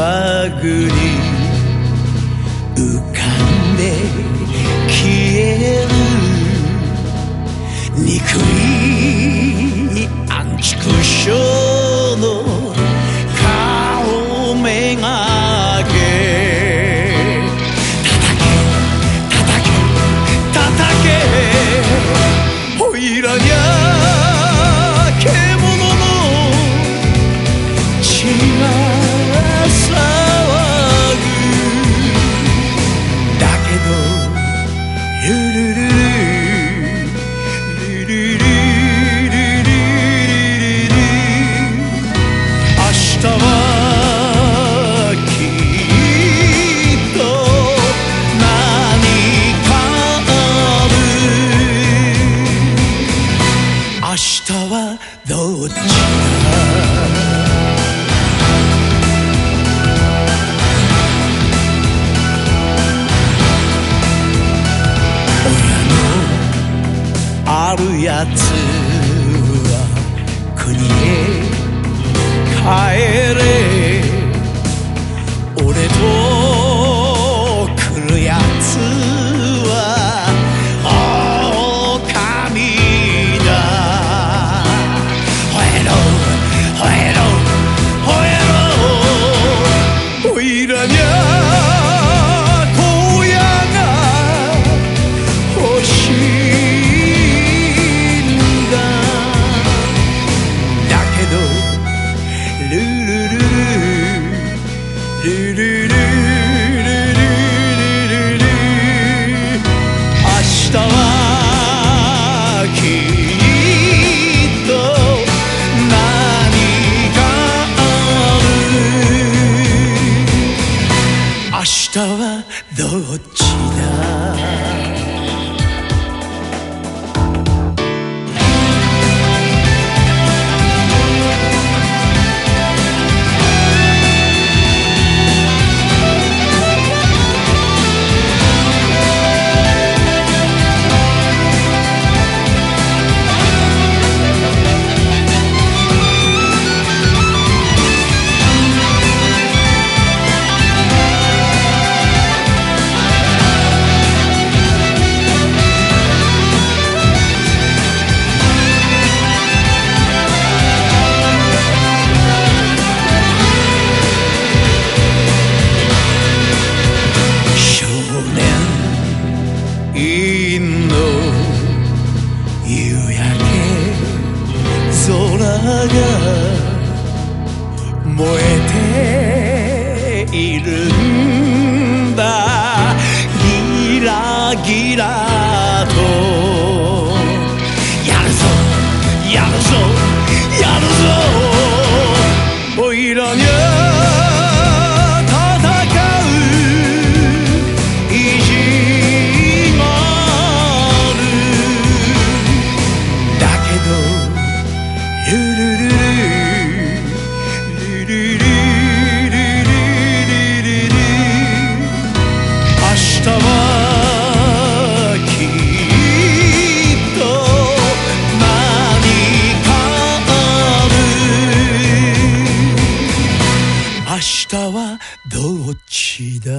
まぐり浮かんで消える憎い暗畜症明日はどっちだ夏は国へ帰れ。俺と空が明日はどっちだ